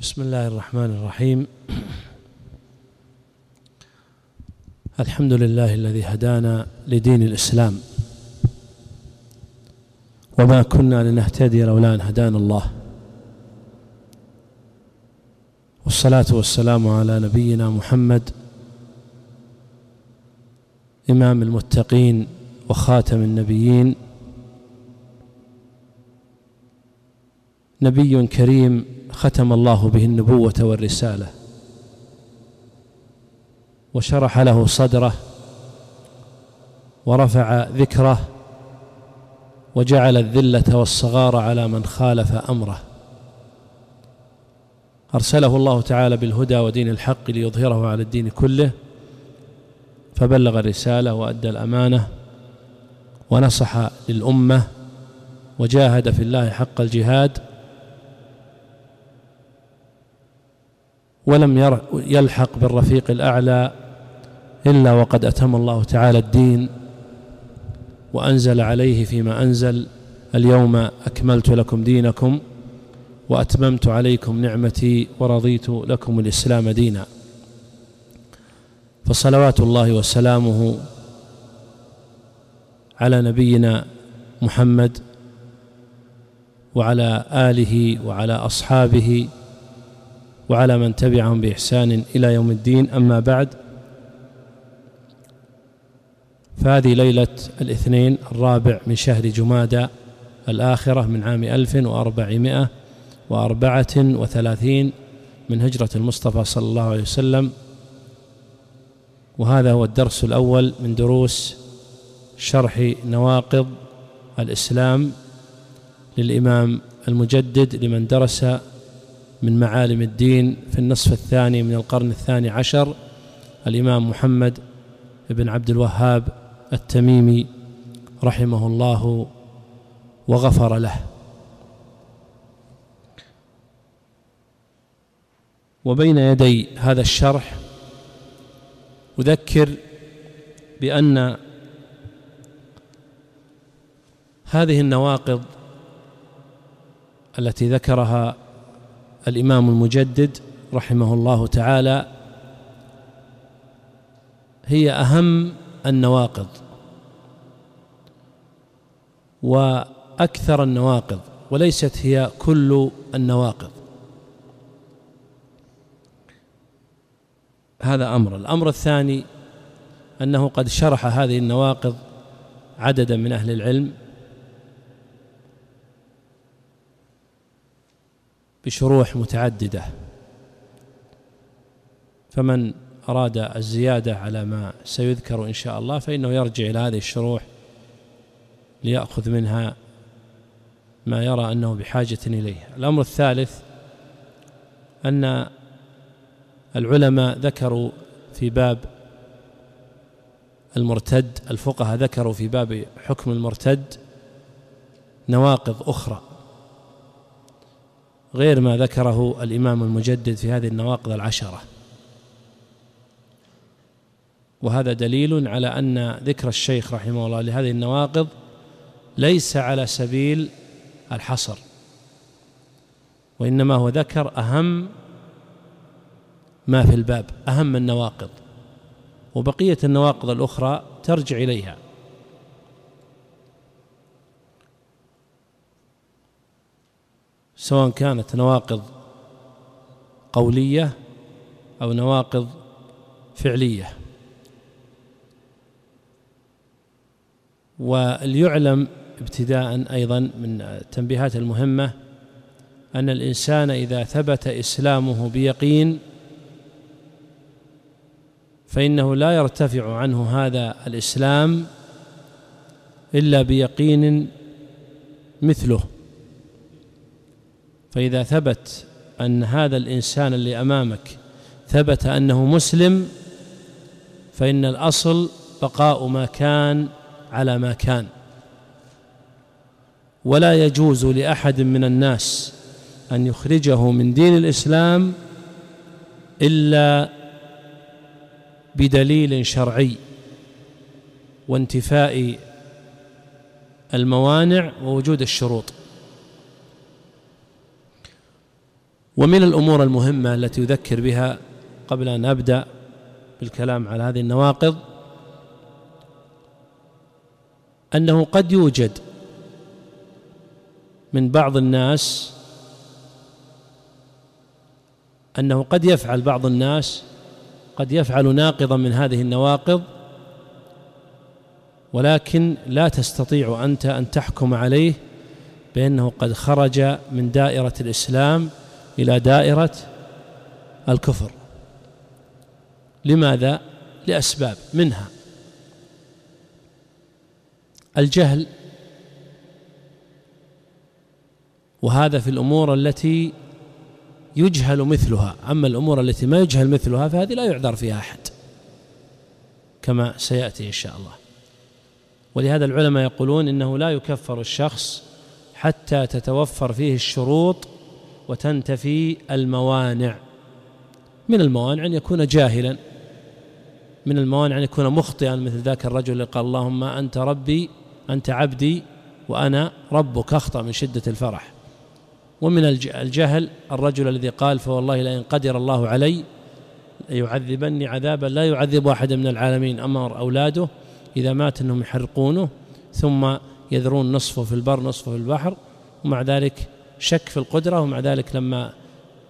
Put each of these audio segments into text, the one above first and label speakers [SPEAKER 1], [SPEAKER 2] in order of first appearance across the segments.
[SPEAKER 1] بسم الله الرحمن الرحيم. الحمد لله الذي هدانا لدين الإسلام. وما كنا لنهتدي لولا أن هدانا الله. والصلاة والسلام على نبينا محمد إمام المتقين وخاتم النبيين. نبي كريم ختم الله به النبوة والرسالة وشرح له صدره ورفع ذكره وجعل الذلة والصغار على من خالف أمره أرسله الله تعالى بالهدى ودين الحق ليظهره على الدين كله فبلغ الرسالة وأدى الأمانة ونصح للأمة وجاهد في الله حق الجهاد ولم يلحق بالرفيق الأعلى إلا وقد أتم الله تعالى الدين وأنزل عليه فيما أنزل اليوم أكملت لكم دينكم وأتممت عليكم نعمتي ورضيت لكم الإسلام دينا فصلوات الله وسلامه على نبينا محمد وعلى آله وعلى أصحابه وعلى من تبعهم بإحسان إلى يوم الدين. أما بعد فهذه ليلة الاثنين الرابع من شهر جمادى الآخرة من عام 1434 من هجرة المصطفى صلى الله عليه وسلم. وهذا هو الدرس الأول من دروس شرح نواقض الإسلام للإمام المجدد لمن درس من معالم الدين في النصف الثاني من القرن الثاني عشر الإمام محمد بن عبد الوهاب التميمي رحمه الله وغفر له. وبين يدي هذا الشرح أذكر بأن هذه النواقض التي ذكرها الإمام المجدد رحمه الله تعالى هي أهم النواقض وأكثر النواقض وليست هي كل النواقض. هذا أمر. الأمر الثاني أنه قد شرح هذه النواقض عددا من أهل العلم بشروح متعددة. فمن أراد الزيادة على ما سيذكر إن شاء الله فإنه يرجع إلى هذه الشروح ليأخذ منها ما يرى أنه بحاجة إليه. الأمر الثالث أن العلماء ذكروا في باب المرتد الفقهاء ذكروا في باب حكم المرتد نواقض أخرى. غير ما ذكره الإمام المجدد في هذه النواقض العشرة. وهذا دليل على أن ذكر الشيخ رحمه الله لهذه النواقض ليس على سبيل الحصر وإنما هو ذكر أهم ما في الباب أهم النواقض. وبقية النواقض الأخرى ترجع إليها. سواء كانت نواقض قولية أو نواقض فعلية. وليعلم ابتداء أيضا من التنبيهات المهمة أن الإنسان إذا ثبت إسلامه بيقين فإنه لا يرتفع عنه هذا الإسلام إلا بيقين مثله. فإذا ثبت أن هذا الإنسان اللي أمامك ثبت أنه مسلم فإن الأصل بقاء ما كان على ما كان. ولا يجوز لأحد من الناس أن يخرجه من دين الإسلام إلا بدليل شرعي وانتفاء الموانع ووجود الشروط. ومن الأمور المهمة التي أذكر بها قبل أن أبدأ بالكلام على هذه النواقض أنه قد يوجد من بعض الناس أنه قد يفعل بعض الناس قد يفعل ناقضا من هذه النواقض ولكن لا تستطيع أنت أن تحكم عليه بأنه قد خرج من دائرة الإسلام إلى دائرة الكفر. لماذا؟ لأسباب منها. الجهل وهذا في الأمور التي يجهل مثلها. أما الأمور التي ما يجهل مثلها فهذه لا يعذر فيها أحد كما سيأتي إن شاء الله. ولهذا العلماء يقولون إنه لا يكفر الشخص حتى تتوفر فيه الشروط وتنتفي الموانع. من الموانع أن يكون جاهلا. من الموانع أن يكون مخطئا مثل ذاك الرجل اللي قال اللهم أنت ربي أنت عبدي وأنا ربك أخطأ من شدة الفرح. ومن الجهل الرجل الذي قال فوالله لئن قدر الله علي يعذبني عذابا لا يعذب أحد من العالمين أمر أولاده إذا مات أنهم يحرقونه ثم يذرون نصفه في البر نصفه في البحر ومع ذلك شك في القدرة ومع ذلك لما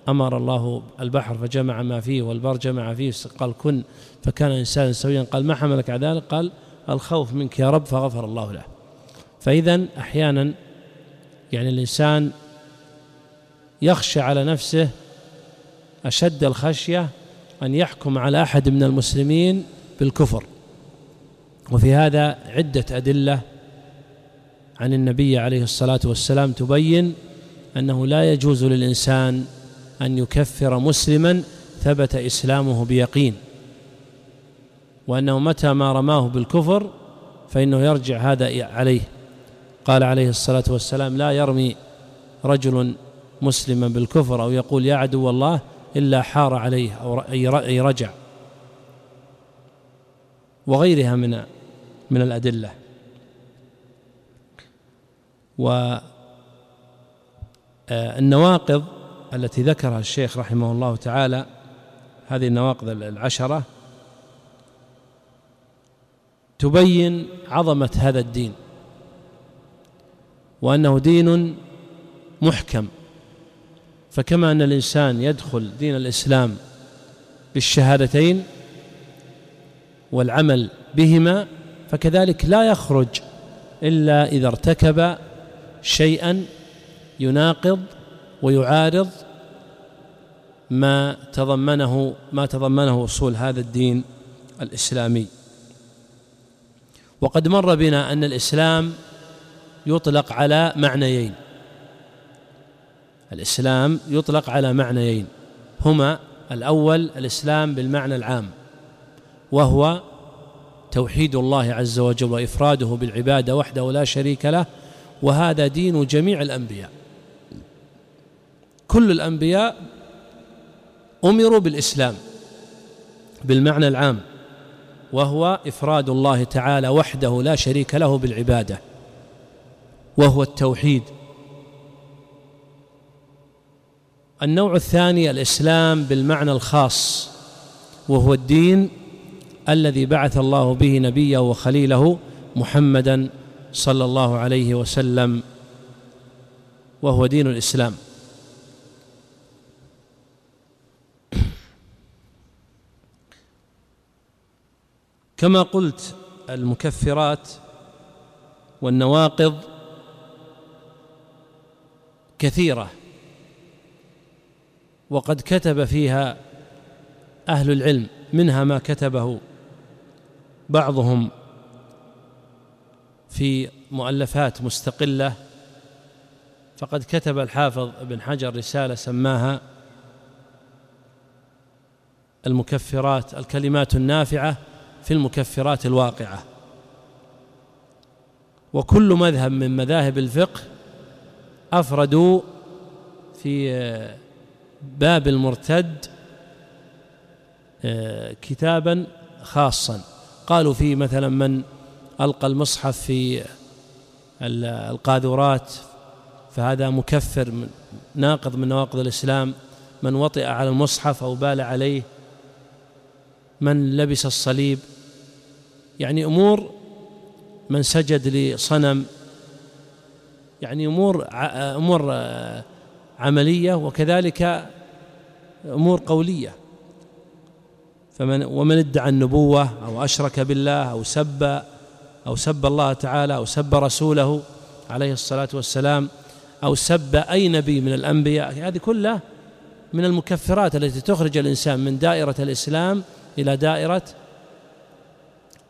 [SPEAKER 1] أمر الله البحر فجمع ما فيه والبر جمع فيه قال كن فكان إنسان سويا قال ما حملك على ذلك؟ قال الخوف منك يا رب فغفر الله له. فإذا أحيانا يعني الإنسان يخشى على نفسه أشد الخشية أن يحكم على أحد من المسلمين بالكفر. وفي هذا عدة أدلة عن النبي عليه الصلاة والسلام تبين أنه لا يجوز للإنسان أن يكفر مسلما ثبت إسلامه بيقين وأنه متى ما رماه بالكفر فإنه يرجع هذا عليه. قال عليه الصلاة والسلام لا يرمي رجل مسلما بالكفر أو يقول يا عدو الله إلا حار عليه أو أي رجع. وغيرها من من الأدلة. و آه، النواقض التي ذكرها الشيخ رحمه الله تعالى هذه النواقض العشرة تبين عظمة هذا الدين وأنه دين محكم. فكما أن الإنسان يدخل دين الإسلام بالشهادتين والعمل بهما فكذلك لا يخرج إلا إذا ارتكب شيئا يناقض ويعارض ما تضمنه ما تضمنه أصول هذا الدين الإسلامي. وقد مر بنا أن الإسلام يطلق على معنيين. الإسلام يطلق على معنيين. هما الأول الإسلام بالمعنى العام وهو توحيد الله عز وجل وإفراده بالعبادة وحده لا شريك له وهذا دين جميع الأنبياء. كل الأنبياء أمروا بالإسلام بالمعنى العام وهو إفراد الله تعالى وحده لا شريك له بالعبادة وهو التوحيد. النوع الثاني الإسلام بالمعنى الخاص وهو الدين الذي بعث الله به نبيه وخليله محمدا صلى الله عليه وسلم وهو دين الإسلام. كما قلت المكفرات والنواقض كثيرة وقد كتب فيها أهل العلم منها ما كتبه بعضهم في مؤلفات مستقلة. فقد كتب الحافظ ابن حجر رسالة سماها المكفرات الكلمات النافعة. في المكفرات الواقعة. وكل مذهب من مذاهب الفقه أفردوا في آه، باب المرتد آه، كتابا خاصا. قالوا فيه مثلا من ألقى المصحف في آه، القاذورات فهذا مكفر من ناقض من نواقض الإسلام. من وطئ على المصحف أو بال عليه من لبس الصليب يعني أمور من سجد لصنم يعني أمور أمور عملية وكذلك أمور قولية. فمن ومن ادعى النبوة أو أشرك بالله أو سب أو سب الله تعالى أو سب رسوله عليه الصلاة والسلام أو سب أي نبي من الأنبياء هذه كلها من المكفرات التي تخرج الإنسان من دائرة الإسلام إلى دائرة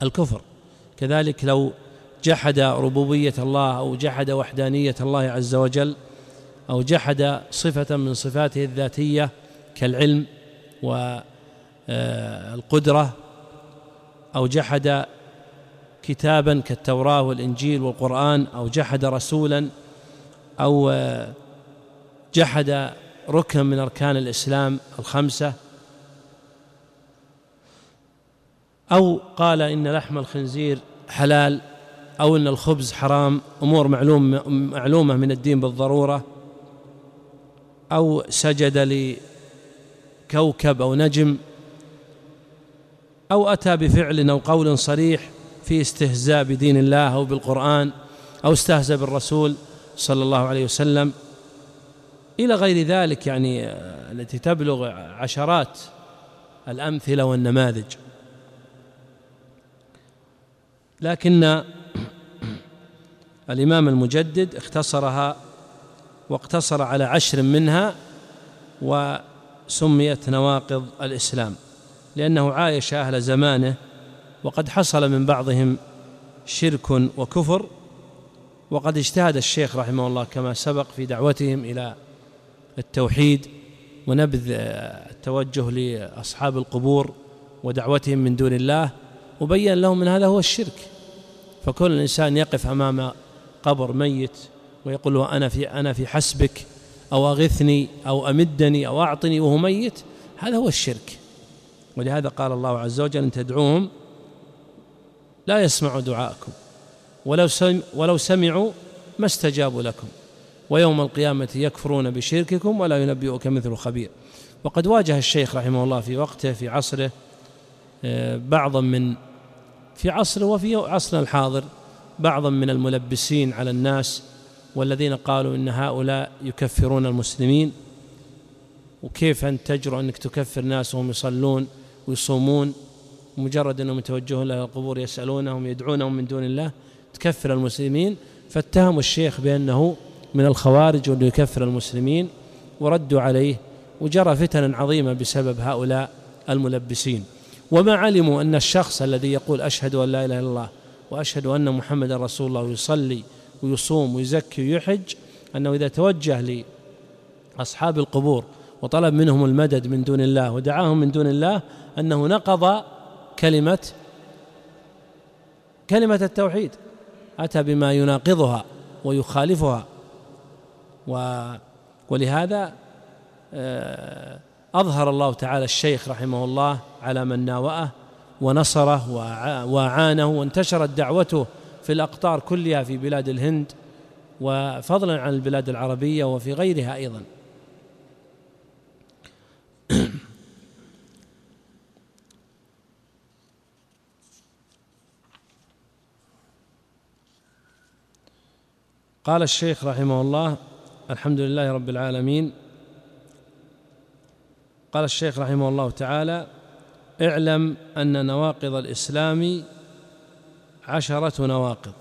[SPEAKER 1] الكفر. كذلك لو جحد ربوبية الله أو جحد وحدانية الله عز وجل أو جحد صفة من صفاته الذاتية كالعلم والقدرة آه، أو جحد كتابا كالتوراة والإنجيل والقرآن أو جحد رسولا أو آه، جحد ركن من أركان الإسلام الخمسة أو قال إن لحم الخنزير حلال أو إن الخبز حرام أمور معلوم معلومة من الدين بالضرورة أو سجد لكوكب أو نجم أو أتى بفعل أو قول صريح في استهزاء بدين الله أو بالقرآن أو استهزأ بالرسول صلى الله عليه وسلم. إلى غير ذلك يعني آه، التي تبلغ عشرات الأمثلة والنماذج. لكن الإمام المجدد اختصرها واقتصر على عشر منها وسميت نواقض الإسلام لأنه عايش أهل زمانه وقد حصل من بعضهم شرك وكفر وقد اجتهد الشيخ رحمه الله كما سبق في دعوتهم إلى التوحيد ونبذ التوجه لأصحاب القبور ودعوتهم من دون الله. وبين لهم من هذا هو الشرك. فكل الإنسان يقف أمام قبر ميت ويقول له أنا في, أنا في حسبك أو أغثني أو أمدني أو أعطني وهو ميت. هذا هو الشرك. ولهذا قال الله عز وجل إن تدعوهم لا يسمعوا دعاءكم ولو ولو سمعوا ما استجابوا لكم ويوم القيامة يكفرون بشرككم ولا ينبئك مثل خبير. وقد واجه الشيخ رحمه الله في وقته في عصره آه، بعضا من في عصر وفي عصرنا الحاضر بعضا من الملبسين على الناس والذين قالوا إن هؤلاء يكفرون المسلمين. وكيف أن تجرؤ أنك تكفر ناس وهم يصلون ويصومون؟ مجرد أنهم يتوجهون إلى القبور يسألونهم يدعونهم من دون الله تكفر المسلمين. فاتهموا الشيخ بأنه من الخوارج وانه يكفر المسلمين وردوا عليه وجرى فتنا عظيمة بسبب هؤلاء الملبسين. وما علموا أن الشخص الذي يقول أشهد أن لا إله إلا الله وأشهد أن محمد رسول الله ويصلي ويصوم ويزكي ويحج أنه إذا توجه لأصحاب القبور وطلب منهم المدد من دون الله ودعاهم من دون الله أنه نقض كلمة كلمة التوحيد أتى بما يناقضها ويخالفها. و ولهذا آه أظهر الله تعالى الشيخ رحمه الله على من ناوأه ونصره وأعانه وانتشرت دعوته في الأقطار كلها في بلاد الهند وفضلا عن البلاد العربية وفي غيرها أيضا. قال الشيخ رحمه الله الحمد لله رب العالمين قال الشيخ رحمه الله تعالى اعلم أن نواقض الإسلام عشرة نواقض.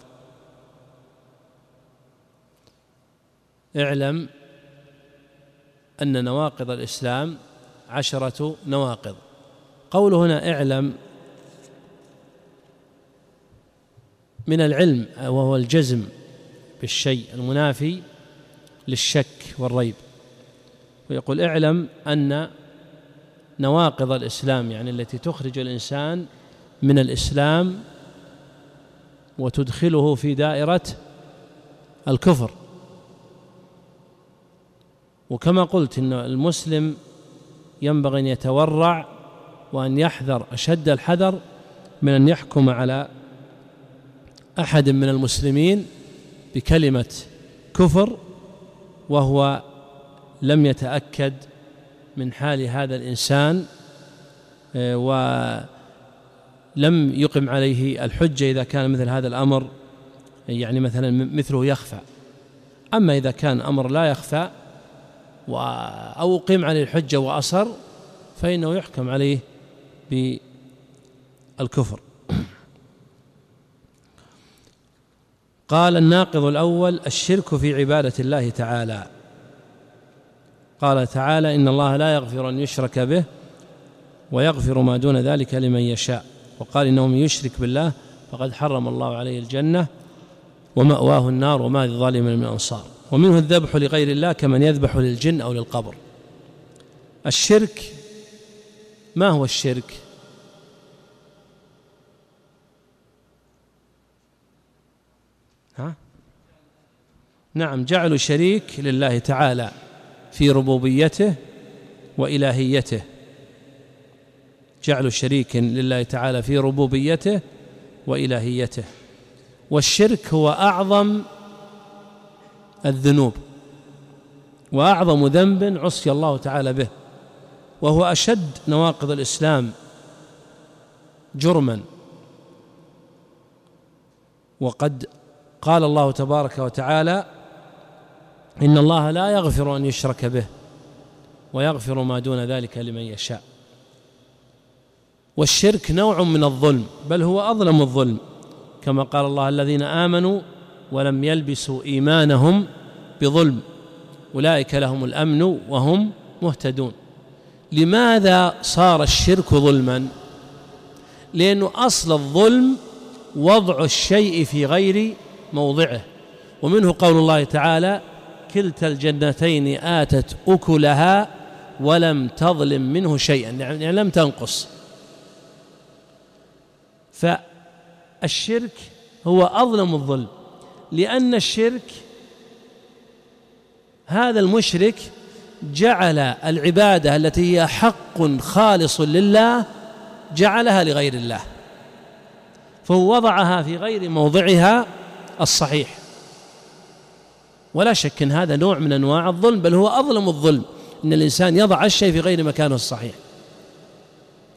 [SPEAKER 1] اعلم أن نواقض الإسلام عشرة نواقض. قول هنا اعلم من العلم وهو الجزم بالشيء المنافي للشك والريب. ويقول اعلم أن نواقض الإسلام يعني التي تخرج الإنسان من الإسلام وتدخله في دائرة الكفر. وكما قلت أن المسلم ينبغي أن يتورع وأن يحذر أشد الحذر من أن يحكم على أحد من المسلمين بكلمة كفر وهو لم يتأكد من حال هذا الإنسان آه، ولم يقم عليه الحجة إذا كان مثل هذا الأمر يعني مثلا مثله يخفى. أما إذا كان أمر لا يخفى أو قيم عليه الحجة وأصر فإنه يحكم عليه بالكفر. قال الناقض الأول الشرك في عبادة الله تعالى. قال تعالى إن الله لا يغفر أن يشرك به ويغفر ما دون ذلك لمن يشاء وقال إنهم يشرك بالله فقد حرم الله عليه الجنة ومأواه النار وما ظالم من أنصار ومنه الذبح لغير الله كمن يذبح للجن أو للقبر الشرك ما هو الشرك؟ ها؟ نعم جعل شريك لله تعالى في ربوبيته وإلهيته. جعل شريك لله تعالى في ربوبيته وإلهيته. والشرك هو أعظم الذنوب وأعظم ذنب عصي الله تعالى به وهو أشد نواقض الإسلام جرما. وقد قال الله تبارك وتعالى إن الله لا يغفر أن يشرك به ويغفر ما دون ذلك لمن يشاء. والشرك نوع من الظلم بل هو أظلم الظلم كما قال الله الذين آمنوا ولم يلبسوا إيمانهم بظلم. أولئك لهم الأمن وهم مهتدون. لماذا صار الشرك ظلما؟ لأنه أصل الظلم وضع الشيء في غير موضعه. ومنه قول الله تعالى كلتا الجنتين آتت أكلها ولم تظلم منه شيئا يعني-, يعني لم تنقص. فالشرك هو أظلم الظلم لأن الشرك هذا المشرك جعل العبادة التي هي حق خالص لله جعلها لغير الله فهو وضعها في غير موضعها الصحيح. ولا شك إن هذا نوع من أنواع الظلم بل هو أظلم الظلم إن الإنسان يضع الشيء في غير مكانه الصحيح.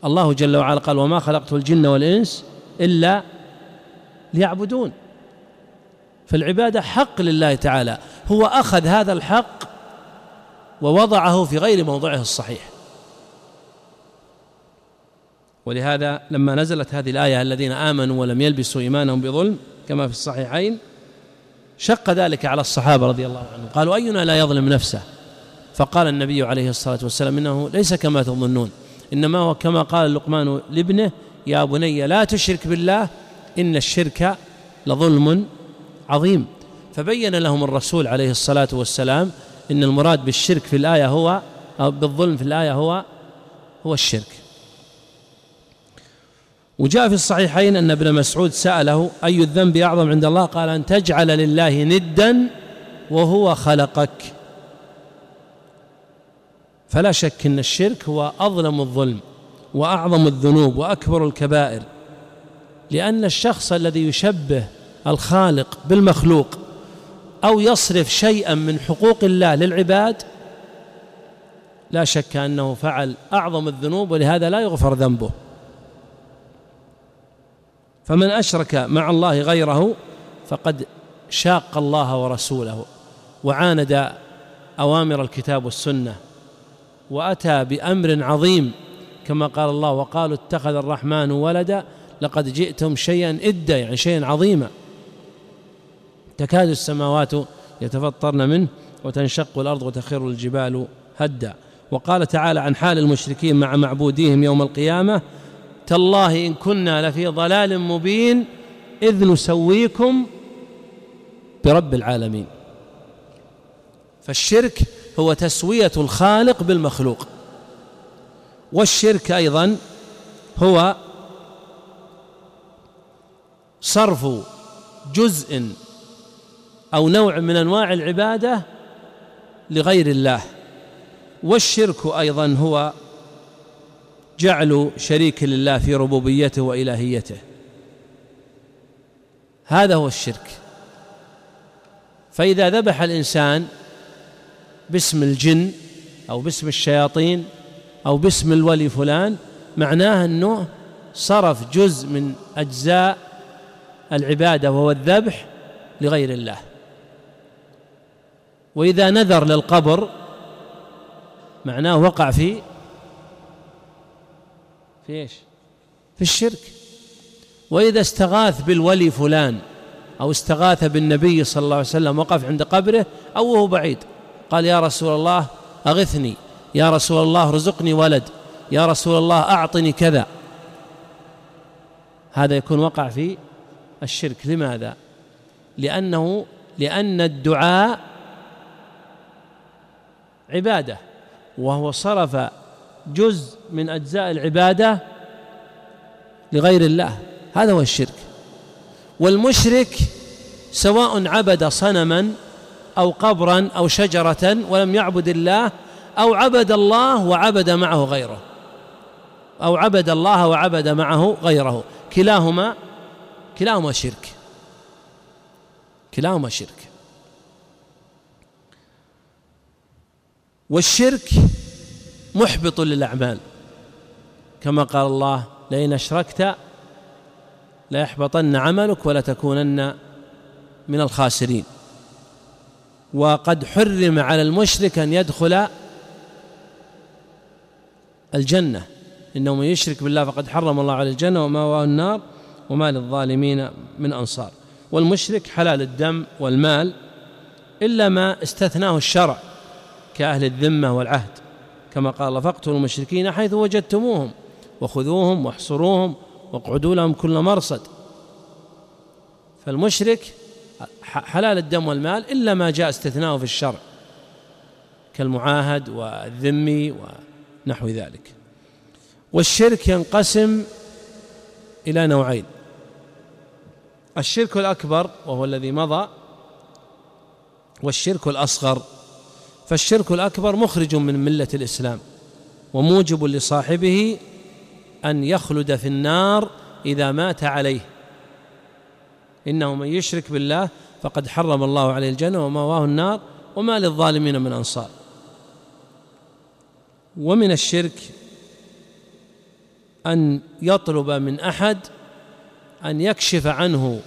[SPEAKER 1] الله جل وعلا قال وما خلقت الجن والإنس إلا ليعبدون. فالعبادة حق لله تعالى هو أخذ هذا الحق ووضعه في غير موضعه الصحيح. ولهذا لما نزلت هذه الآية الذين آمنوا ولم يلبسوا إيمانهم بظلم كما في الصحيحين شق ذلك على الصحابة رضي الله عنهم. قالوا أينا لا يظلم نفسه؟ فقال النبي عليه الصلاة والسلام إنه ليس كما تظنون. إنما هو كما قال لقمان لابنه يا بني لا تشرك بالله إن الشرك لظلم عظيم. فبين لهم الرسول عليه الصلاة والسلام إن المراد بالشرك في الآية هو أو بالظلم في الآية هو هو الشرك. وجاء في الصحيحين أن ابن مسعود سأله أي الذنب أعظم عند الله؟ قال أن تجعل لله ندا وهو خلقك. فلا شك أن الشرك هو أظلم الظلم وأعظم الذنوب وأكبر الكبائر لأن الشخص الذي يشبه الخالق بالمخلوق أو يصرف شيئا من حقوق الله للعباد لا شك أنه فعل أعظم الذنوب ولهذا لا يغفر ذنبه. فمن أشرك مع الله غيره فقد شاق الله ورسوله وعاند أوامر الكتاب والسنة وأتى بأمر عظيم كما قال الله وقالوا اتخذ الرحمن ولدا لقد جئتم شيئا إدا يعني شيئا عظيما تكاد السماوات يتفطرن منه وتنشق الأرض وتخر الجبال هدا وقال تعالى عن حال المشركين مع معبوديهم يوم القيامة تالله إن كنا لفي ضلال مبين إذ نسويكم برب العالمين. فالشرك هو تسوية الخالق بالمخلوق. والشرك أيضا هو صرف جزء أو نوع من أنواع العبادة لغير الله. والشرك أيضا هو جعل شريك لله في ربوبيته وإلهيته. هذا هو الشرك. فإذا ذبح الإنسان باسم الجن أو باسم الشياطين أو باسم الولي فلان معناه أنه صرف جزء من أجزاء العبادة وهو الذبح لغير الله. وإذا نذر للقبر معناه وقع في في إيش في الشرك. وإذا استغاث بالولي فلان أو استغاث بالنبي صلى الله عليه وسلم وقف عند قبره أو وهو بعيد قال يا رسول الله أغثني. يا رسول الله ارزقني ولد. يا رسول الله أعطني كذا. هذا يكون وقع في الشرك. لماذا؟ لأنه لأن الدعاء عبادة وهو صرف جزء من أجزاء العبادة لغير الله. هذا هو الشرك. والمشرك سواء عبد صنما أو قبرا أو شجرة ولم يعبد الله أو عبد الله وعبد معه غيره. أو عبد الله وعبد معه غيره. كلاهما كلاهما شرك. كلاهما شرك. والشرك محبط للأعمال. كما قال الله لئن أشركت ليحبطن عملك ولا تكونن من الخاسرين. وقد حرم على المشرك أن يدخل الجنة. إنه من يشرك بالله فقد حرم الله على الجنة ومأواه النار وما للظالمين من أنصار. والمشرك حلال الدم والمال إلا ما استثناه الشرع كأهل الذمة والعهد. كما قال فاقتلوا المشركين حيث وجدتموهم وخذوهم واحصروهم واقعدوا لهم كل مرصد. فالمشرك حلال الدم والمال إلا ما جاء استثناءه في الشرع كالمعاهد والذمي ونحو ذلك. والشرك ينقسم إلى نوعين الشرك الأكبر وهو الذي مضى والشرك الأصغر فالشرك الأكبر مخرج من ملة الإسلام وموجب لصاحبه أن يخلد في النار إذا مات عليه. إنه من يشرك بالله فقد حرم الله عليه الجنة ومواه النار وما للظالمين من أنصار. ومن الشرك أن يطلب من أحد أن يكشف عنه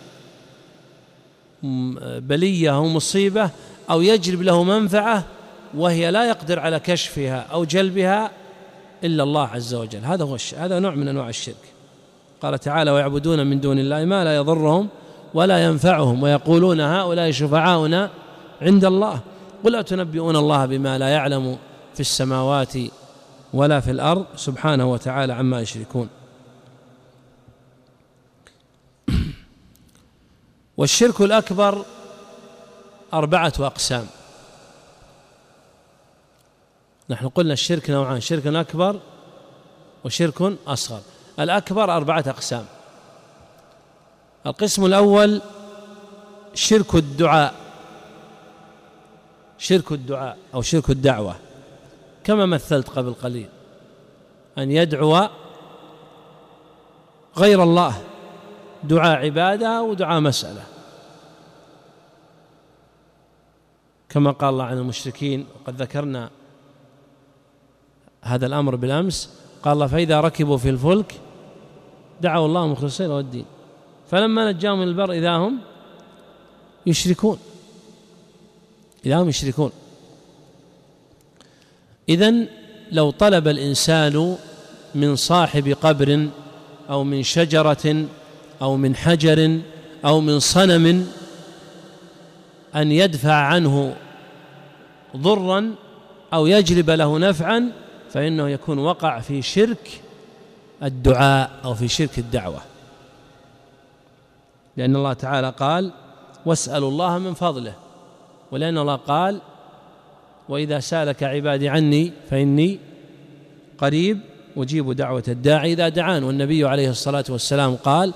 [SPEAKER 1] بلية أو مصيبة أو يجلب له منفعة وهي لا يقدر على كشفها أو جلبها إلا الله عز وجل. هذا هو هذا نوع من أنواع الشرك. قال تعالى ويعبدون من دون الله ما لا يضرهم ولا ينفعهم ويقولون هؤلاء شفعاؤنا عند الله. قل أتنبئون الله بما لا يعلم في السماوات ولا في الأرض؟ سبحانه وتعالى عما يشركون. والشرك الأكبر أربعة أقسام. نحن قلنا الشرك نوعان شرك أكبر وشرك أصغر. الأكبر أربعة أقسام. القسم الأول شرك الدعاء. شرك الدعاء أو شرك الدعوة. كما مثلت قبل قليل. أن يدعو غير الله. دعاء عبادة ودعاء مسألة. كما قال الله عن المشركين وقد ذكرنا هذا الأمر بالأمس. قال الله فإذا ركبوا في الفلك دعوا الله مخلصين له الدين. فلما نجاهم من البر إذا هم يشركون. إذا هم يشركون. إذا لو طلب الإنسان من صاحب قبر أو من شجرة أو من حجر أو من صنم أن يدفع عنه ضرا أو يجلب له نفعا فإنه يكون وقع في شرك الدعاء أو في شرك الدعوة. لأن الله تعالى قال واسألوا الله من فضله. ولأن الله قال وإذا سألك عبادي عني فإني قريب أجيب دعوة الداعي إذا دعان. والنبي عليه الصلاة والسلام قال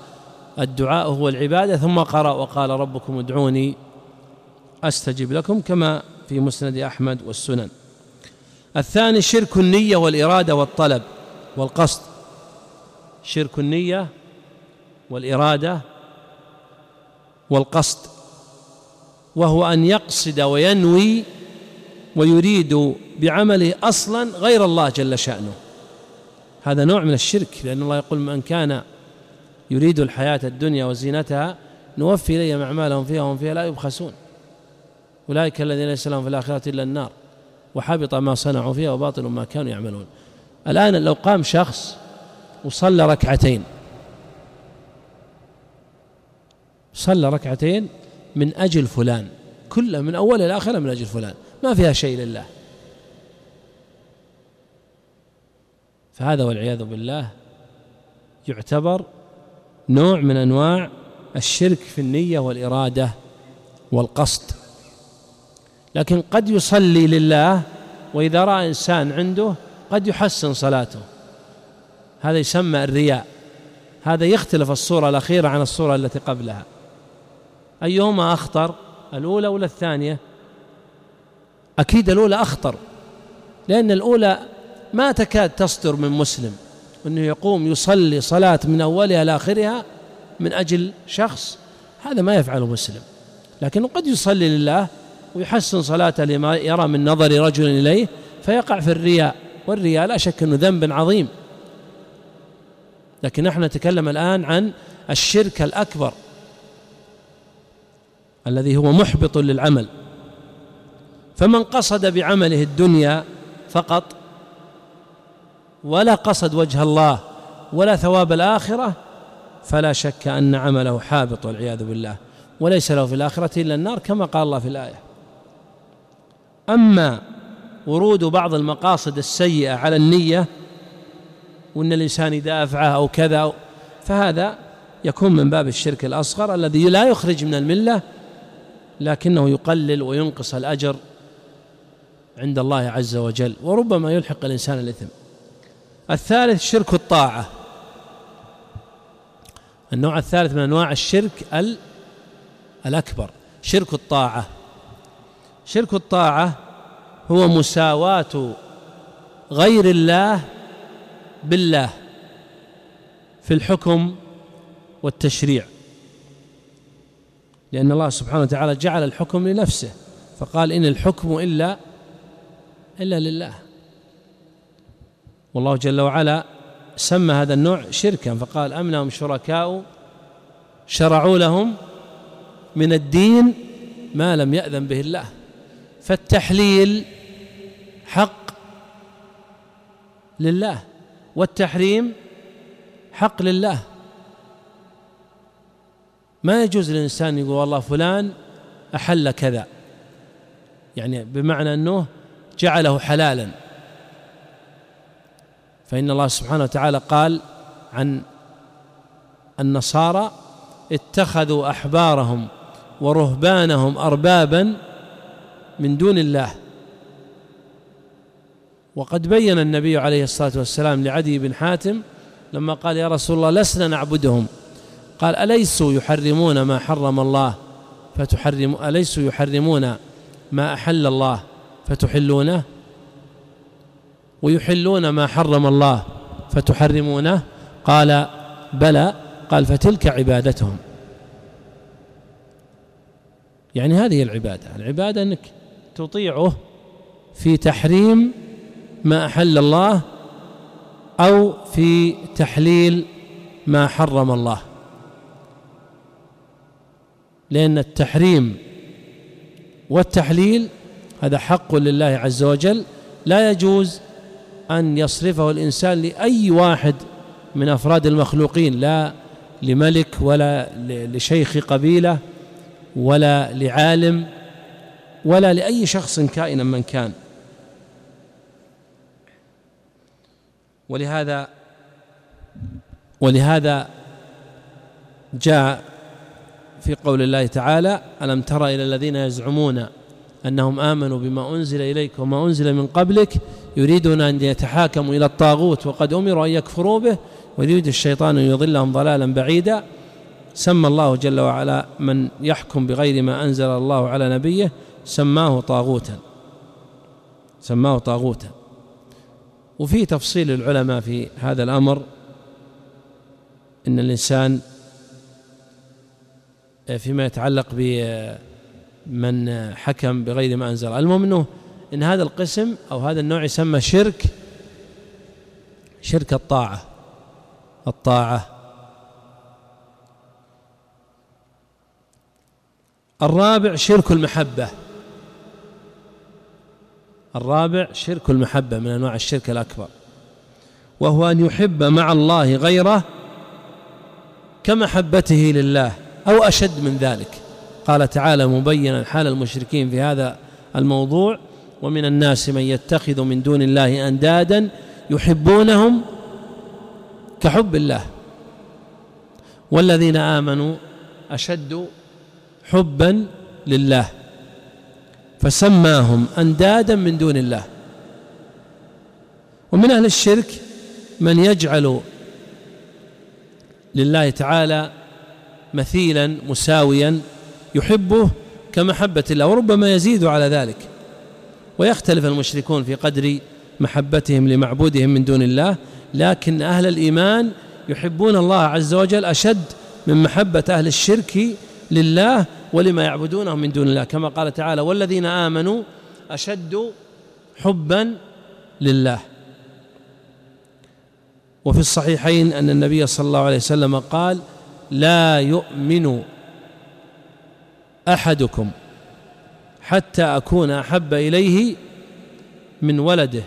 [SPEAKER 1] الدعاء هو العبادة. ثم قرأ وقال ربكم ادعوني أستجب لكم كما في مسند أحمد والسنن. الثاني شرك النية والإرادة والطلب والقصد. شرك النية والإرادة والقصد. وهو أن يقصد وينوي ويريد بعمله أصلا غير الله جل شأنه. هذا نوع من الشرك لأن الله يقول من كان يريد الحياة الدنيا وزينتها نوفي إليهم أعمالهم فيها وهم فيها لا يبخسون. أولئك الذين ليس لهم في الآخرة إلا النار. وحبط ما صنعوا فيها وباطل ما كانوا يعملون. الآن لو قام شخص وصلى ركعتين صلى ركعتين من أجل فلان كلها من أولها إلى آخر من أجل فلان ما فيها شيء لله. فهذا والعياذ بالله يعتبر نوع من أنواع الشرك في النية والإرادة والقصد. لكن قد يصلي لله وإذا رأى إنسان عنده قد يحسن صلاته. هذا يسمى الرياء. هذا يختلف الصورة الأخيرة عن الصورة التي قبلها. أيهما أخطر الأولى ولا الثانية؟ أكيد الأولى أخطر لأن الأولى ما تكاد تصدر من مسلم. أنه يقوم يصلي صلاة من أولها لآخرها من أجل شخص. هذا ما يفعله مسلم. لكنه قد يصلي لله ويحسن صلاته لما يرى من نظر رجل إليه فيقع في الرياء والرياء لا شك أنه ذنب عظيم. لكن نحن نتكلم الآن عن الشرك الأكبر الذي هو محبط للعمل. فمن قصد بعمله الدنيا فقط ولا قصد وجه الله ولا ثواب الآخرة فلا شك أن عمله حابط والعياذ بالله. وليس له في الآخرة إلا النار كما قال الله في الآية. أما ورود بعض المقاصد السيئة على النية وأن الإنسان يدافعه أو كذا فهذا يكون من باب الشرك الأصغر الذي لا يخرج من الملة لكنه يقلل وينقص الأجر عند الله عز وجل وربما يلحق الإنسان الإثم. الثالث شرك الطاعة. النوع الثالث من أنواع الشرك الأكبر شرك الطاعة. شرك الطاعة هو مساواة غير الله بالله في الحكم والتشريع. لأن الله سبحانه وتعالى جعل الحكم لنفسه فقال إن الحكم إلا إلا لله. والله جل وعلا سمى هذا النوع شركا فقال أم لهم شركاء شرعوا لهم من الدين ما لم يأذن به الله. فالتحليل حق لله والتحريم حق لله. ما يجوز للإنسان يقول والله فلان أحل كذا. يعني بمعنى أنه جعله حلالا. فإن الله سبحانه وتعالى قال عن النصارى اتخذوا أحبارهم ورهبانهم أربابا من دون الله. وقد بين النبي عليه الصلاة والسلام لعدي بن حاتم لما قال يا رسول الله لسنا نعبدهم. قال أليسوا يحرمون ما حرم الله؟ فتحرم أليسوا يحرمون ما أحل الله؟ فتحلونه؟ ويحلون ما حرم الله؟ فتحرمونه؟ قال بلى. قال فتلك عبادتهم. يعني هذه العبادة. العبادة أنك تطيعه في تحريم ما أحل الله أو في تحليل ما حرم الله. لأن التحريم والتحليل هذا حق لله عز وجل. لا يجوز أن يصرفه الإنسان لأي واحد من أفراد المخلوقين لا لملك ولا لشيخ قبيلة ولا لعالم. ولا لأي شخص كائنا من كان. ولهذا ولهذا جاء في قول الله تعالى ألم ترى إلى الذين يزعمون أنهم آمنوا بما أنزل إليك وما أنزل من قبلك يريدون أن يتحاكموا إلى الطاغوت وقد أمروا أن يكفروا به ويريد الشيطان أن يضلهم ضلالا بعيدا. سمى الله جل وعلا من يحكم بغير ما أنزل الله على نبيه سماه طاغوتا سماه طاغوتا. وفي تفصيل العلماء في هذا الأمر إن الإنسان آه، فيما يتعلق بمن حكم بغير ما أنزل. المهم أنه إن هذا القسم أو هذا النوع يسمى شرك شرك الطاعة الطاعة. الرابع شرك المحبة. الرابع شرك المحبة من أنواع الشرك الأكبر. وهو أن يحب مع الله غيره كمحبته لله أو أشد من ذلك. قال تعالى مبينا حال المشركين في هذا الموضوع ومن الناس من يتخذ من دون الله أندادا يحبونهم كحب الله. والذين آمنوا أشد حبا لله. فسماهم أندادا من دون الله. ومن أهل الشرك من يجعل لله تعالى مثيلا مساويا يحبه كمحبة الله وربما يزيد على ذلك. ويختلف المشركون في قدر محبتهم لمعبودهم من دون الله لكن أهل الإيمان يحبون الله عز وجل أشد من محبة أهل الشرك لله ولما يعبدونهم من دون الله كما قال تعالى والذين آمنوا أشد حبا لله. وفي الصحيحين أن النبي صلى الله عليه وسلم قال لا يؤمن أحدكم حتى أكون أحب إليه من ولده.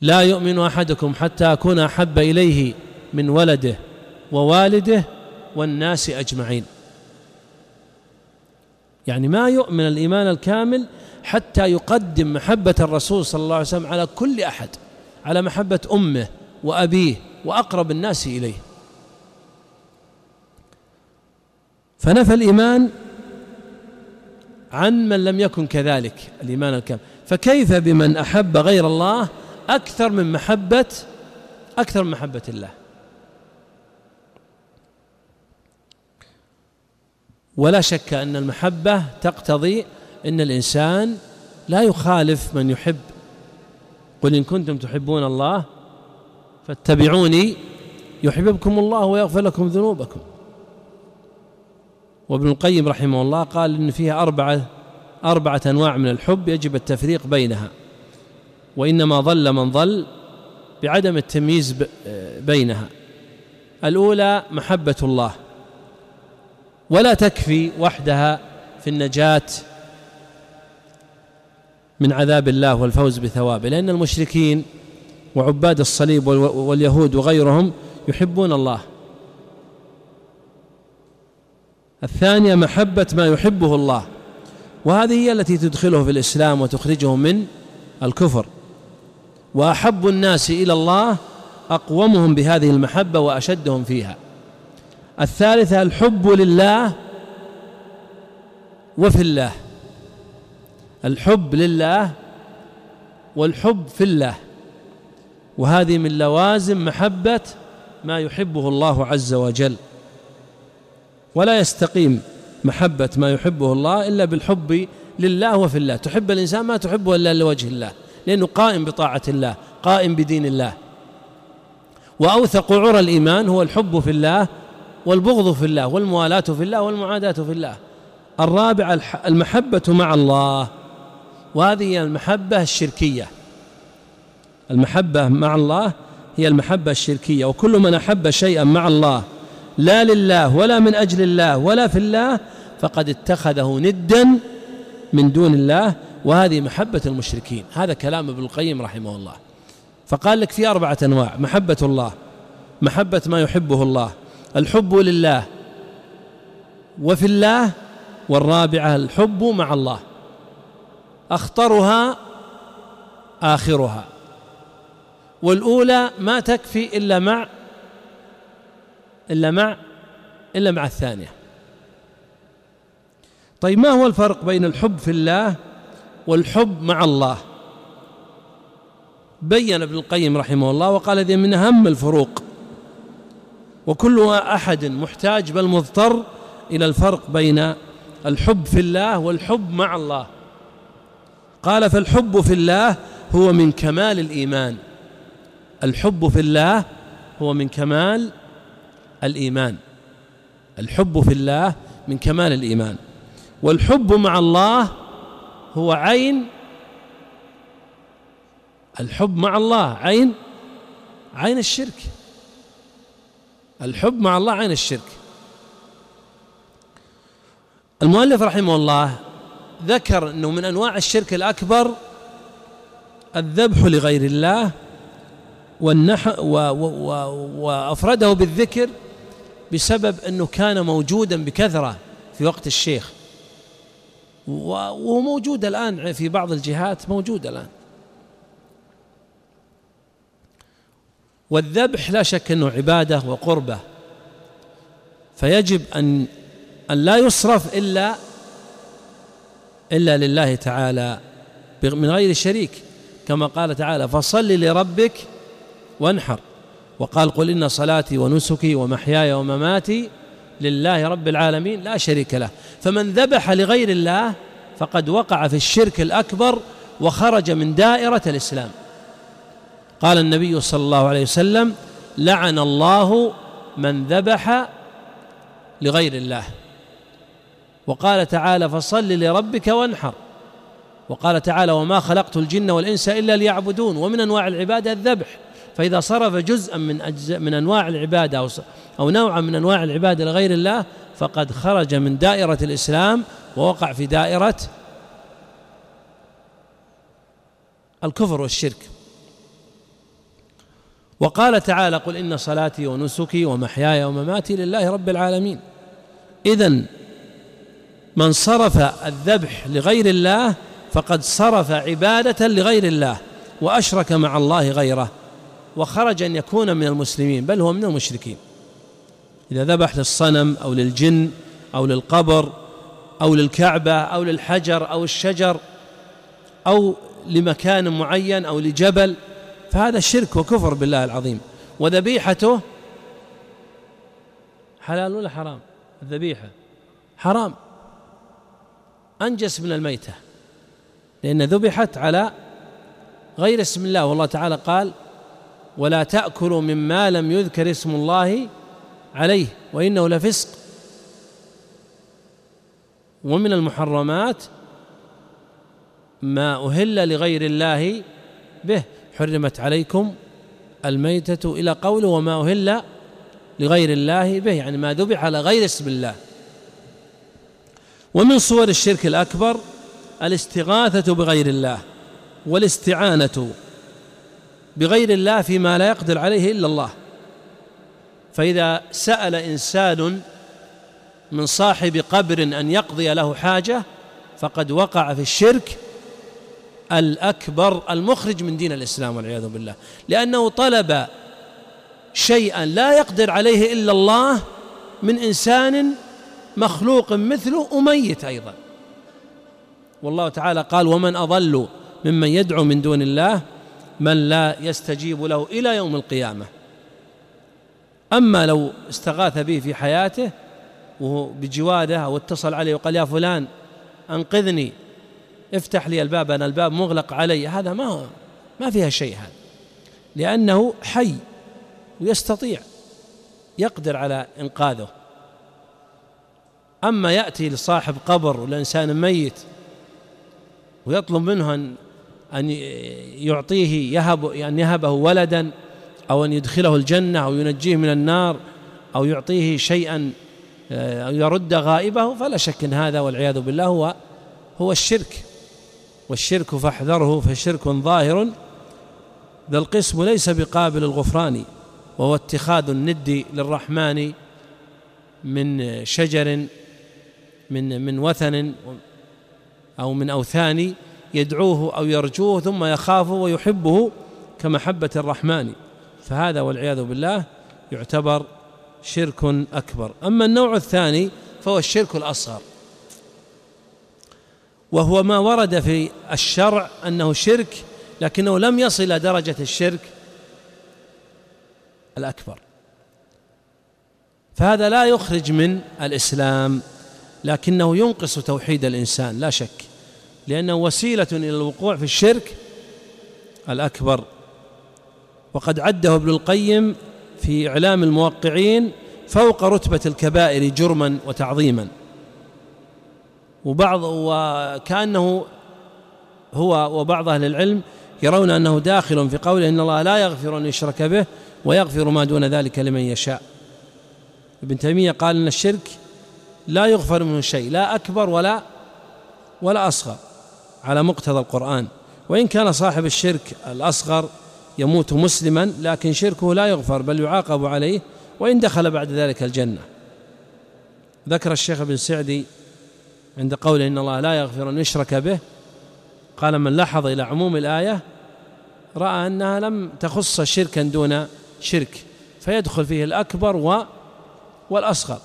[SPEAKER 1] لا يؤمن أحدكم حتى أكون أحب إليه من ولده ووالده والناس أجمعين. يعني ما يؤمن الإيمان الكامل حتى يقدم محبة الرسول صلى الله عليه وسلم على كل أحد على محبة أمه وأبيه وأقرب الناس إليه. فنفى الإيمان عن من لم يكن كذلك الإيمان الكامل. فكيف بمن أحب غير الله أكثر من محبة أكثر من محبة الله. ولا شك أن المحبة تقتضي أن الإنسان لا يخالف من يحب. قل إن كنتم تحبون الله فاتبعوني يحببكم الله ويغفر لكم ذنوبكم. وابن القيم رحمه الله قال إن فيها أربعة أربعة أنواع من الحب يجب التفريق بينها. وإنما ظل من ظل بعدم التمييز بينها. الأولى محبة الله. ولا تكفي وحدها في النجاة من عذاب الله والفوز بثوابه لأن المشركين وعباد الصليب واليهود وغيرهم يحبون الله. الثانية محبة ما يحبه الله. وهذه هي التي تدخله في الإسلام وتخرجه من الكفر. وأحب الناس إلى الله أقومهم بهذه المحبة وأشدهم فيها. الثالثة الحب لله وفي الله. الحب لله والحب في الله. وهذه من لوازم محبة ما يحبه الله عز وجل. ولا يستقيم محبة ما يحبه الله إلا بالحب لله وفي الله. تحب الإنسان ما تحبه إلا لوجه الله. لأنه قائم بطاعة الله قائم بدين الله. وأوثق عرى الإيمان هو الحب في الله والبغض في الله والموالاة في الله والمعاداة في الله. الرابع المحبة مع الله. وهذه المحبة الشركية. المحبة مع الله هي المحبة الشركية. وكل من أحب شيئا مع الله لا لله ولا من أجل الله ولا في الله فقد اتخذه ندا من دون الله وهذه محبة المشركين. هذا كلام ابن القيم رحمه الله. فقال لك في أربعة أنواع. محبة الله محبة ما يحبه الله الحب لله وفي الله والرابعة الحب مع الله. أخطرها آخرها. والأولى ما تكفي إلا مع إلا مع إلا مع الثانية. طيب ما هو الفرق بين الحب في الله والحب مع الله. بين ابن القيم رحمه الله وقال هذه من أهم الفروق. وكل أحد محتاج بل مضطر إلى الفرق بين الحب في الله والحب مع الله. قال فالحب في الله هو من كمال الإيمان. الحب في الله هو من كمال الإيمان. الحب في الله من كمال الإيمان. والحب مع الله هو عين الحب مع الله عين عين الشرك. الحب مع الله عين الشرك. المؤلف رحمه الله ذكر إنه من أنواع الشرك الأكبر الذبح لغير الله والنح و و و وأفرده بالذكر بسبب إنه كان موجودا بكثرة في وقت الشيخ. وموجود الآن في بعض الجهات موجود الآن. والذبح لا شك أنه عبادة وقربة. فيجب أن أن لا يصرف إلا إلا لله تعالى من غير شريك. كما قال تعالى فصل لربك وانحر. وقال قل إن صلاتي ونسكي ومحياي ومماتي لله رب العالمين لا شريك له. فمن ذبح لغير الله فقد وقع في الشرك الأكبر وخرج من دائرة الإسلام. قال النبي صلى الله عليه وسلم لعن الله من ذبح لغير الله. وقال تعالى فصل لربك وانحر. وقال تعالى وما خلقت الجن والإنس إلا ليعبدون. ومن أنواع العبادة الذبح. فإذا صرف جزءا من أجزاء من أنواع العبادة أو أو نوعا من أنواع العبادة لغير الله فقد خرج من دائرة الإسلام ووقع في دائرة الكفر والشرك. وقال تعالى قل إن صلاتي ونسكي ومحياي ومماتي لله رب العالمين. إذا من صرف الذبح لغير الله فقد صرف عبادة لغير الله وأشرك مع الله غيره. وخرج أن يكون من المسلمين بل هو من المشركين. إذا ذبح للصنم أو للجن أو للقبر أو للكعبة أو للحجر أو الشجر أو لمكان معين أو لجبل فهذا شرك وكفر بالله العظيم. وذبيحته حلال ولا حرام؟ الذبيحة حرام. أنجس من الميتة لأن ذبحت على غير اسم الله. والله تعالى قال ولا تأكلوا مما لم يذكر اسم الله عليه وإنه لفسق. ومن المحرمات ما أهل لغير الله به. حرمت عليكم الميتة إلى قوله وما أهل لغير الله به يعني ما ذبح على غير اسم الله. ومن صور الشرك الأكبر الاستغاثة بغير الله والاستعانة بغير الله فيما لا يقدر عليه إلا الله. فإذا سأل إنسان من صاحب قبر أن يقضي له حاجة فقد وقع في الشرك الأكبر المخرج من دين الإسلام والعياذ بالله. لأنه طلب شيئا لا يقدر عليه إلا الله من إنسان مخلوق مثله وميت أيضا. والله تعالى قال ومن أضل ممن يدعو من دون الله من لا يستجيب له إلى يوم القيامة. أما لو استغاث به في حياته وهو بجوادة أو اتصل عليه وقال يا فلان أنقذني افتح لي الباب أنا الباب مغلق علي. هذا ما ما فيها شيء هذا. لأنه حي ويستطيع يقدر على إنقاذه. أما يأتي لصاحب قبر والإنسان ميت ويطلب منه أن أن يعطيه يهب أن يهبه ولدا أو أن يدخله الجنة أو ينجيه من النار أو يعطيه شيئا آه، أو يرد غائبه فلا شك إن هذا والعياذ بالله هو هو الشرك. والشرك فاحذره فشرك ظاهر. ذا القسم ليس بقابل الغفران وهو اتخاذ الند للرحمن من شجر من من وثن أو من أوثان. يدعوه أو يرجوه ثم يخافه ويحبه كمحبة الرحمن. فهذا والعياذ بالله يعتبر شرك أكبر. أما النوع الثاني فهو الشرك الأصغر. وهو ما ورد في الشرع أنه شرك لكنه لم يصل إلى درجة الشرك الأكبر. فهذا لا يخرج من الإسلام لكنه ينقص توحيد الإنسان لا شك. لأنه وسيلة إلى الوقوع في الشرك الأكبر. وقد عده ابن القيم في إعلام الموقعين فوق رتبة الكبائر جرما وتعظيما. وبعض وكأنه هو وبعض أهل العلم يرون أنه داخل في قوله إن الله لا يغفر أن يشرك به ويغفر ما دون ذلك لمن يشاء. ابن تيمية قال أن الشرك لا يغفر منه شيء لا أكبر ولا ولا أصغر. على مقتضى القرآن. وإن كان صاحب الشرك الأصغر يموت مسلما لكن شركه لا يغفر بل يعاقب عليه وإن دخل بعد ذلك الجنة. ذكر الشيخ ابن سعدي عند قوله إن الله لا يغفر أن يشرك به قال من لاحظ إلى عموم الآية رأى أنها لم تخص شركا دون شرك فيدخل فيه الأكبر و والأصغر.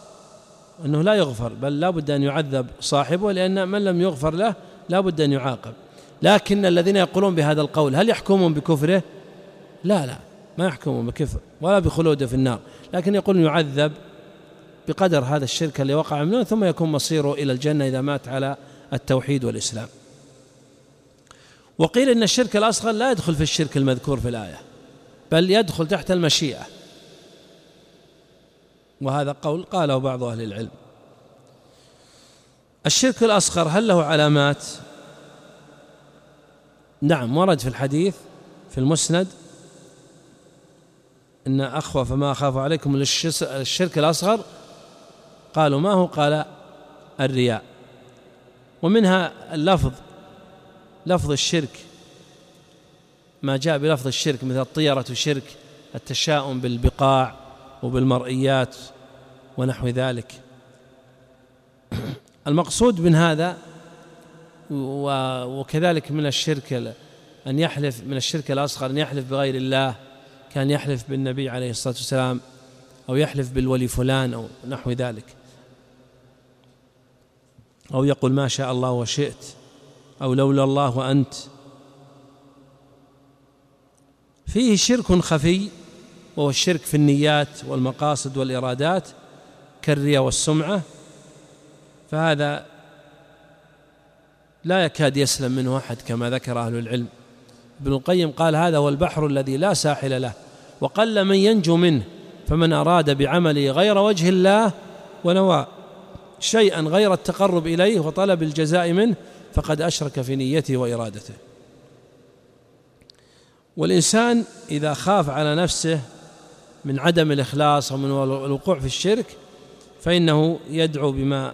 [SPEAKER 1] أنه لا يغفر بل لا بد أن يعذب صاحبه لأن من لم يغفر له لا بد أن يعاقب. لكن الذين يقولون بهذا القول هل يحكمون بكفره؟ لا لا ما يحكمون بكفر ولا بخلوده في النار. لكن يقول يعذب بقدر هذا الشرك اللي وقع منه ثم يكون مصيره إلى الجنة إذا مات على التوحيد والإسلام. وقيل إن الشرك الأصغر لا يدخل في الشرك المذكور في الآية بل يدخل تحت المشيئة. وهذا قول قاله بعض أهل العلم. الشرك الأصغر هل له علامات؟ نعم ورد في الحديث في المسند إن أخوة فما أخاف عليكم الشرك الأصغر. قالوا ما هو؟ قال الرياء. ومنها اللفظ لفظ الشرك. ما جاء بلفظ الشرك مثل الطيرة شرك التشاؤم بالبقاع وبالمرئيات ونحو ذلك. المقصود من هذا وكذلك من الشرك أن يحلف من الشرك الأصغر أن يحلف بغير الله كان يحلف بالنبي عليه الصلاة والسلام أو يحلف بالولي فلان أو نحو ذلك. أو يقول ما شاء الله وشئت أو لولا الله وأنت. فيه شرك خفي وهو الشرك في النيات والمقاصد والإرادات كالرية والسمعة فهذا لا يكاد يسلم منه أحد كما ذكر أهل العلم. ابن القيم قال هذا هو البحر الذي لا ساحل له وقل من ينجو منه فمن أراد بعمله غير وجه الله ونوى شيئا غير التقرب إليه وطلب الجزاء منه فقد أشرك في نيته وإرادته. والإنسان إذا خاف على نفسه من عدم الإخلاص ومن الوقوع في الشرك فإنه يدعو بما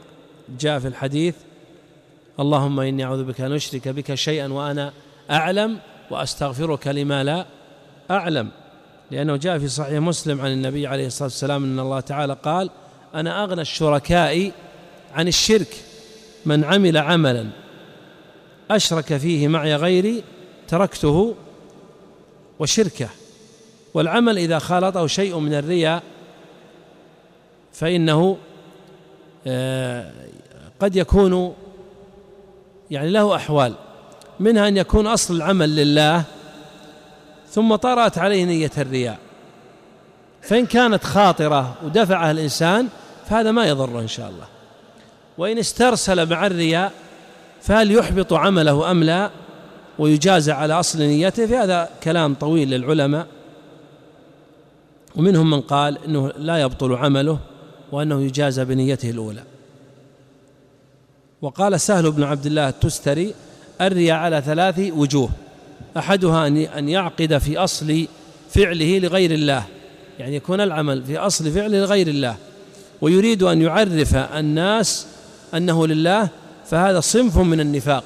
[SPEAKER 1] جاء في الحديث اللهم إني أعوذ بك أن أشرك بك شيئا وأنا أعلم وأستغفرك لما لا أعلم. لأنه جاء في صحيح مسلم عن النبي عليه الصلاة والسلام أن الله تعالى قال أنا أغنى الشركاء عن الشرك من عمل عملا. أشرك فيه معي غيري تركته وشركه. والعمل إذا خالطه شيء من الرياء فإنه آه، قد يكون يعني له أحوال منها أن يكون أصل العمل لله ثم طرأت عليه نية الرياء. فإن كانت خاطرة ودفعها الإنسان فهذا ما يضره إن شاء الله. وإن استرسل مع الرياء فهل يحبط عمله أم لا؟ ويجازى على أصل نيته في هذا كلام طويل للعلماء. ومنهم من قال أنه لا يبطل عمله وأنه يجازى بنيته الأولى. وقال سهل بن عبد الله التستري الريا على ثلاث وجوه. أحدها أن يعقد في أصل فعله لغير الله. يعني يكون العمل في أصل فعله لغير الله. ويريد أن يعرف الناس أنه لله فهذا صنف من النفاق.